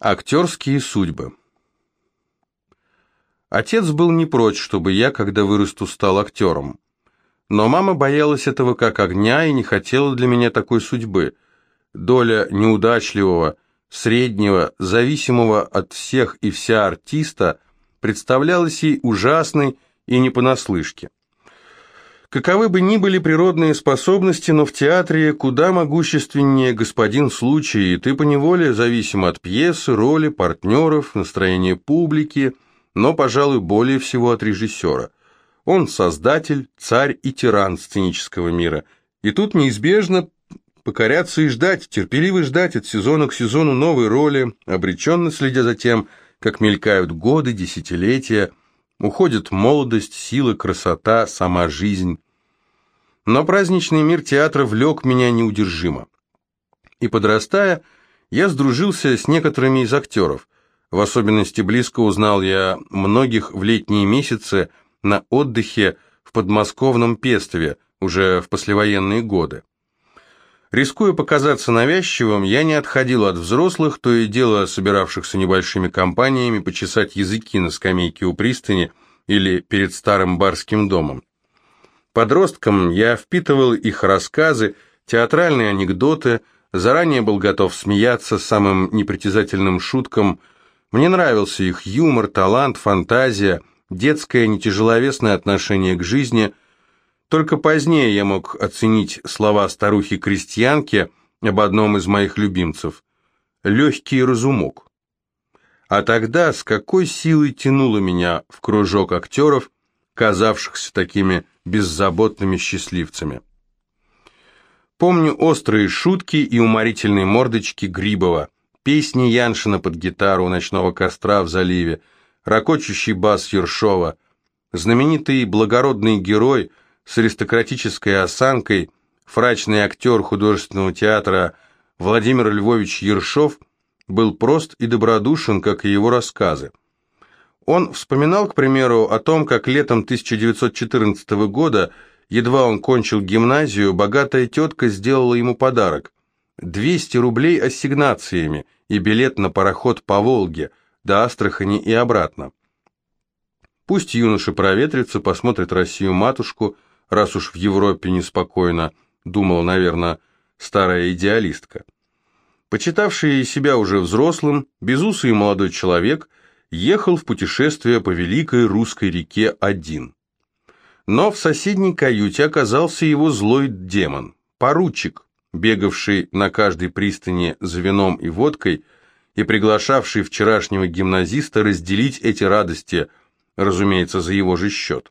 Актерские судьбы. Отец был не прочь, чтобы я, когда вырасту, стал актером. Но мама боялась этого как огня и не хотела для меня такой судьбы. Доля неудачливого, среднего, зависимого от всех и вся артиста представлялась ей ужасной и не понаслышке. Каковы бы ни были природные способности, но в театре куда могущественнее господин случай, и ты поневоле зависим от пьесы, роли, партнеров, настроения публики, но, пожалуй, более всего от режиссера. Он создатель, царь и тиран сценического мира. И тут неизбежно покоряться и ждать, терпеливо ждать от сезона к сезону новой роли, обреченно следя за тем, как мелькают годы, десятилетия, Уходит молодость, сила, красота, сама жизнь. Но праздничный мир театра влек меня неудержимо. И подрастая, я сдружился с некоторыми из актеров. В особенности близко узнал я многих в летние месяцы на отдыхе в подмосковном Пестове, уже в послевоенные годы. Рискуя показаться навязчивым, я не отходил от взрослых, то и дело собиравшихся небольшими компаниями почесать языки на скамейке у пристани или перед старым барским домом. Подростком я впитывал их рассказы, театральные анекдоты, заранее был готов смеяться самым непритязательным шуткам. Мне нравился их юмор, талант, фантазия, детское нетяжеловесное отношение к жизни – только позднее я мог оценить слова старухи-крестьянки об одном из моих любимцев. «Легкий разумок». А тогда с какой силой тянуло меня в кружок актеров, казавшихся такими беззаботными счастливцами. Помню острые шутки и уморительные мордочки Грибова, песни Яншина под гитару у ночного костра в заливе, ракочущий бас Ершова, знаменитый благородный герой – с аристократической осанкой, фрачный актер художественного театра Владимир Львович Ершов был прост и добродушен, как и его рассказы. Он вспоминал, к примеру, о том, как летом 1914 года, едва он кончил гимназию, богатая тетка сделала ему подарок – 200 рублей ассигнациями и билет на пароход по Волге до Астрахани и обратно. Пусть юноша проветрится, посмотрит Россию-матушку – раз уж в Европе неспокойно, думала, наверное, старая идеалистка. Почитавший себя уже взрослым, безусый молодой человек ехал в путешествие по великой русской реке один. Но в соседней каюте оказался его злой демон, поручик, бегавший на каждой пристани за вином и водкой и приглашавший вчерашнего гимназиста разделить эти радости, разумеется, за его же счет.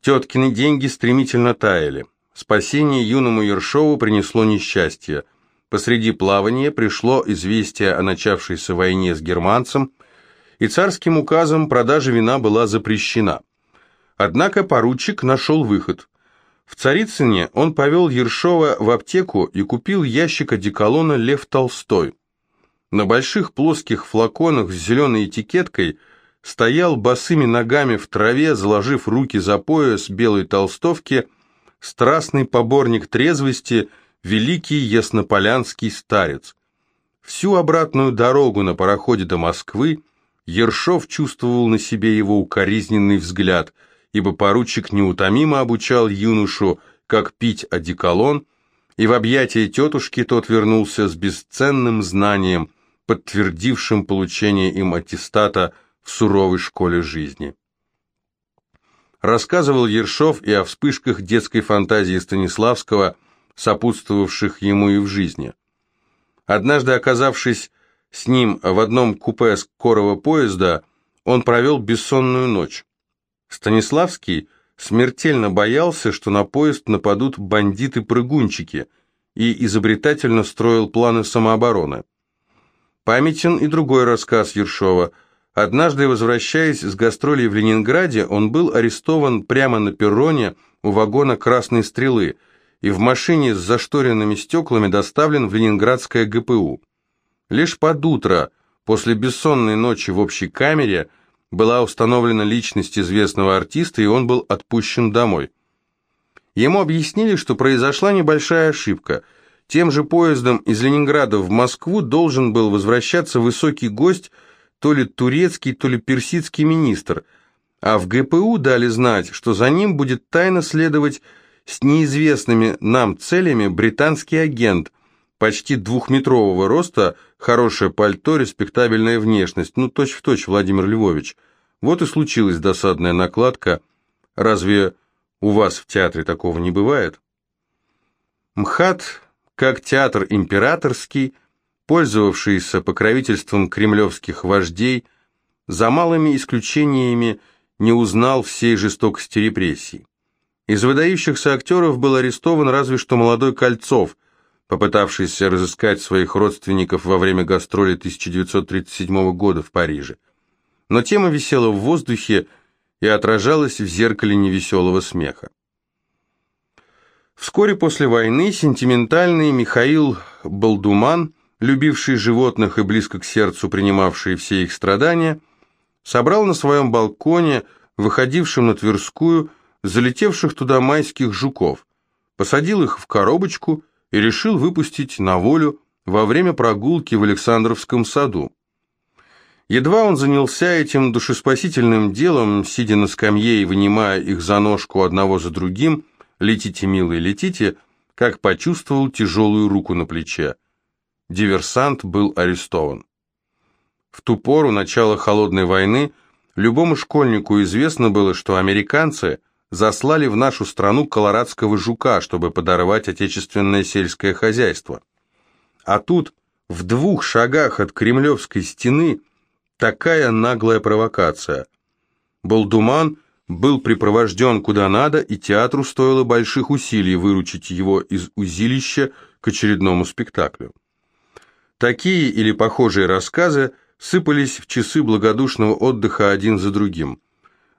Теткины деньги стремительно таяли. Спасение юному Ершову принесло несчастье. Посреди плавания пришло известие о начавшейся войне с германцем, и царским указом продажа вина была запрещена. Однако поручик нашел выход. В Царицыне он повел Ершова в аптеку и купил ящик одеколона «Лев Толстой». На больших плоских флаконах с зеленой этикеткой – стоял босыми ногами в траве, заложив руки за пояс белой толстовки, страстный поборник трезвости, великий яснополянский старец. Всю обратную дорогу на пароходе до Москвы Ершов чувствовал на себе его укоризненный взгляд, ибо поручик неутомимо обучал юношу, как пить одеколон, и в объятия тетушки тот вернулся с бесценным знанием, подтвердившим получение им аттестата – суровой школе жизни. Рассказывал Ершов и о вспышках детской фантазии Станиславского, сопутствовавших ему и в жизни. Однажды оказавшись с ним в одном купе скорого поезда, он провел бессонную ночь. Станиславский смертельно боялся, что на поезд нападут бандиты-прыгунчики, и изобретательно строил планы самообороны. Памятен и другой рассказ Ершова – Однажды, возвращаясь с гастролей в Ленинграде, он был арестован прямо на перроне у вагона «Красной стрелы» и в машине с зашторенными стеклами доставлен в Ленинградское ГПУ. Лишь под утро, после бессонной ночи в общей камере, была установлена личность известного артиста, и он был отпущен домой. Ему объяснили, что произошла небольшая ошибка. Тем же поездом из Ленинграда в Москву должен был возвращаться высокий гость, то ли турецкий, то ли персидский министр, а в ГПУ дали знать, что за ним будет тайно следовать с неизвестными нам целями британский агент, почти двухметрового роста, хорошее пальто, респектабельная внешность, ну точь-в-точь точь Владимир Львович. Вот и случилась досадная накладка. Разве у вас в театре такого не бывает? МХАТ, как театр императорский, пользовавшийся покровительством кремлевских вождей, за малыми исключениями не узнал всей жестокости репрессий. Из выдающихся актеров был арестован разве что молодой Кольцов, попытавшийся разыскать своих родственников во время гастроли 1937 года в Париже. Но тема висела в воздухе и отражалась в зеркале невеселого смеха. Вскоре после войны сентиментальный Михаил Балдуман, любивший животных и близко к сердцу принимавший все их страдания, собрал на своем балконе, выходившем на Тверскую, залетевших туда майских жуков, посадил их в коробочку и решил выпустить на волю во время прогулки в Александровском саду. Едва он занялся этим душеспасительным делом, сидя на скамье и вынимая их за ножку одного за другим, «Летите, милые, летите», как почувствовал тяжелую руку на плече. Диверсант был арестован. В ту пору, начала Холодной войны, любому школьнику известно было, что американцы заслали в нашу страну колорадского жука, чтобы подорвать отечественное сельское хозяйство. А тут, в двух шагах от Кремлевской стены, такая наглая провокация. Болдуман был припровожден куда надо, и театру стоило больших усилий выручить его из узилища к очередному спектаклю. Такие или похожие рассказы сыпались в часы благодушного отдыха один за другим.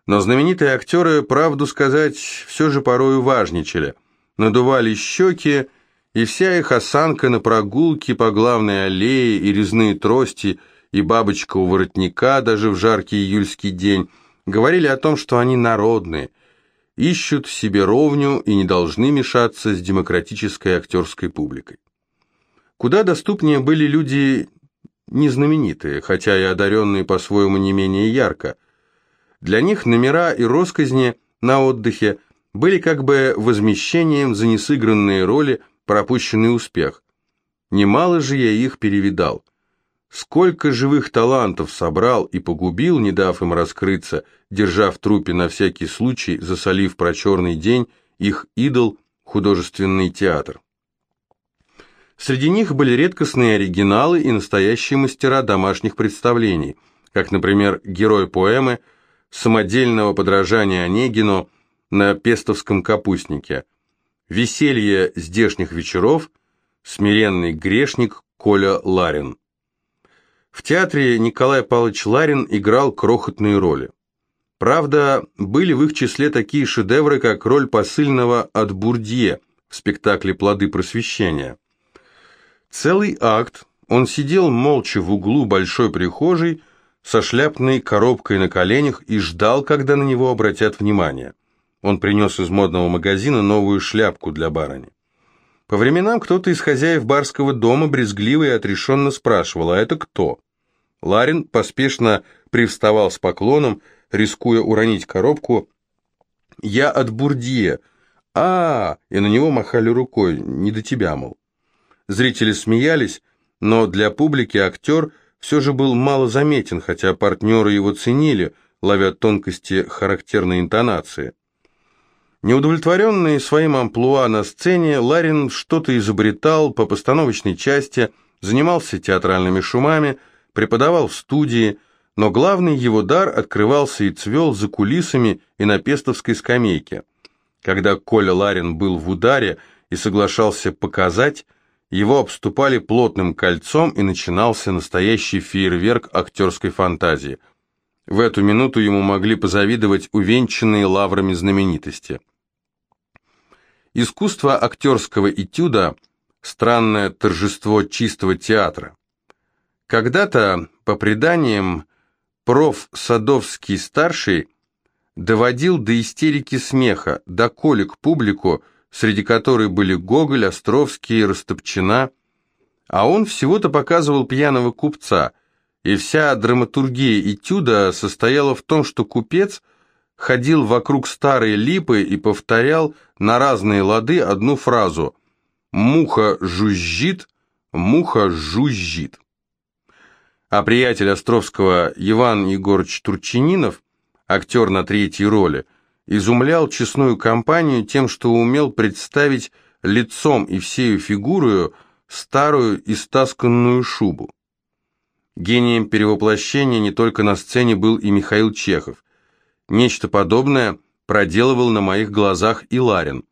Но знаменитые актеры, правду сказать, все же порою важничали, надували щеки, и вся их осанка на прогулке по главной аллее, и резные трости, и бабочка у воротника даже в жаркий июльский день – говорили о том, что они народные, ищут себе ровню и не должны мешаться с демократической актерской публикой. Куда доступнее были люди незнаменитые, хотя и одаренные по-своему не менее ярко. Для них номера и росказни на отдыхе были как бы возмещением за несыгранные роли, пропущенный успех. Немало же я их перевидал. Сколько живых талантов собрал и погубил, не дав им раскрыться, держа в трупе на всякий случай, засолив про черный день, их идол – художественный театр. Среди них были редкостные оригиналы и настоящие мастера домашних представлений, как, например, герой поэмы самодельного подражания Онегину на пестовском капустнике, веселье здешних вечеров, смиренный грешник Коля Ларин. В театре Николай Павлович Ларин играл крохотные роли. Правда, были в их числе такие шедевры, как роль посыльного от Бурдье в спектакле «Плоды просвещения». Целый акт он сидел молча в углу большой прихожей со шляпной коробкой на коленях и ждал, когда на него обратят внимание. Он принес из модного магазина новую шляпку для барыни. По временам кто-то из хозяев барского дома брезгливо и отрешенно спрашивал, а это кто? Ларин поспешно привставал с поклоном, рискуя уронить коробку. «Я от Бурдье». А, -а, а И на него махали рукой. «Не до тебя, мол». Зрители смеялись, но для публики актер все же был мало заметен, хотя партнеры его ценили, ловя тонкости характерной интонации. Неудовлетворенный своим амплуа на сцене, Ларин что-то изобретал по постановочной части, занимался театральными шумами, преподавал в студии, но главный его дар открывался и цвел за кулисами и на пестовской скамейке. Когда Коля Ларин был в ударе и соглашался показать, его обступали плотным кольцом и начинался настоящий фейерверк актерской фантазии. В эту минуту ему могли позавидовать увенчанные лаврами знаменитости. Искусство актерского этюда – странное торжество чистого театра. Когда-то, по преданиям, проф. Садовский-старший доводил до истерики смеха, до колик публику, среди которой были Гоголь, Островский, Растопчина, а он всего-то показывал пьяного купца, и вся драматургия этюда состояла в том, что купец ходил вокруг старой липы и повторял на разные лады одну фразу «Муха жужжит, муха жужжит». А приятель Островского Иван Егорович Турчининов, актер на третьей роли, изумлял честную компанию тем, что умел представить лицом и всею фигурою старую истасканную шубу. Гением перевоплощения не только на сцене был и Михаил Чехов. Нечто подобное проделывал на моих глазах и Ларин.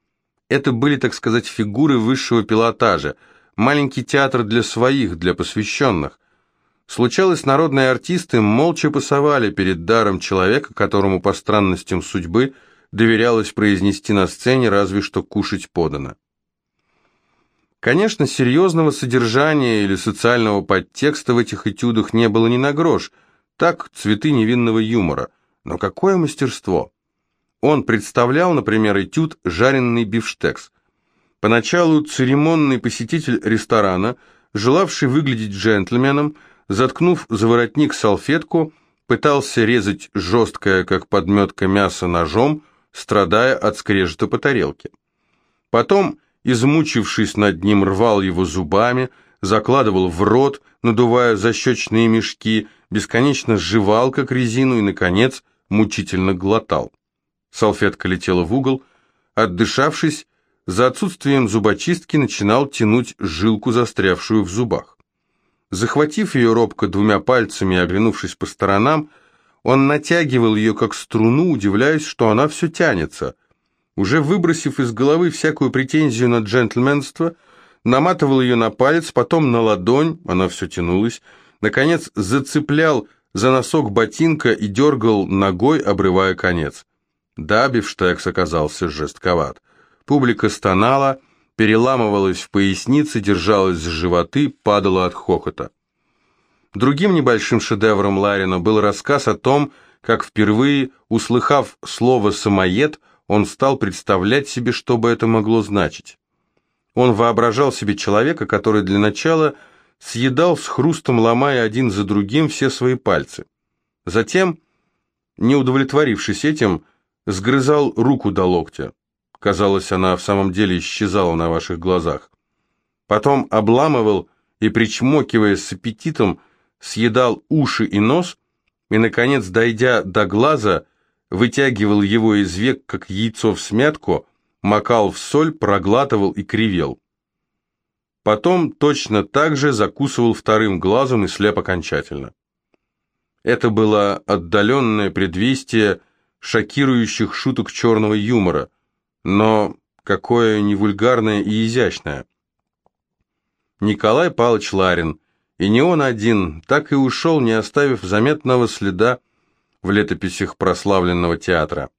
Это были, так сказать, фигуры высшего пилотажа, маленький театр для своих, для посвященных. Случалось, народные артисты молча пасовали перед даром человека, которому по странностям судьбы доверялось произнести на сцене разве что кушать подано. Конечно, серьезного содержания или социального подтекста в этих этюдах не было ни на грош, так цветы невинного юмора. Но какое мастерство! Он представлял, например, этюд «Жареный бифштекс». Поначалу церемонный посетитель ресторана, желавший выглядеть джентльменом, заткнув за воротник салфетку, пытался резать жесткое, как подметка мясо ножом, страдая от скрежета по тарелке. Потом, измучившись над ним, рвал его зубами, закладывал в рот, надувая защечные мешки, бесконечно сживал, как резину, и, наконец, мучительно глотал. Салфетка летела в угол, отдышавшись, за отсутствием зубочистки начинал тянуть жилку, застрявшую в зубах. Захватив ее робко двумя пальцами и оглянувшись по сторонам, он натягивал ее как струну, удивляясь, что она все тянется. Уже выбросив из головы всякую претензию на джентльменство, наматывал ее на палец, потом на ладонь, она все тянулась, наконец зацеплял за носок ботинка и дергал ногой, обрывая конец. Да, бифштекс оказался жестковат. Публика стонала, переламывалась в пояснице, держалась с животы, падала от хохота. Другим небольшим шедевром Ларина был рассказ о том, как впервые, услыхав слово «самоед», он стал представлять себе, что бы это могло значить. Он воображал себе человека, который для начала съедал с хрустом, ломая один за другим все свои пальцы. Затем, не удовлетворившись этим, сгрызал руку до локтя. Казалось, она в самом деле исчезала на ваших глазах. Потом обламывал и, причмокивая с аппетитом, съедал уши и нос, и, наконец, дойдя до глаза, вытягивал его из век, как яйцо в смятку, макал в соль, проглатывал и кривел. Потом точно так же закусывал вторым глазом и слеп окончательно. Это было отдаленное предвестие шокирующих шуток черного юмора – но какое не вульгарное и изящное. Николай Павлович Ларин, и не он один, так и ушел, не оставив заметного следа в летописях прославленного театра.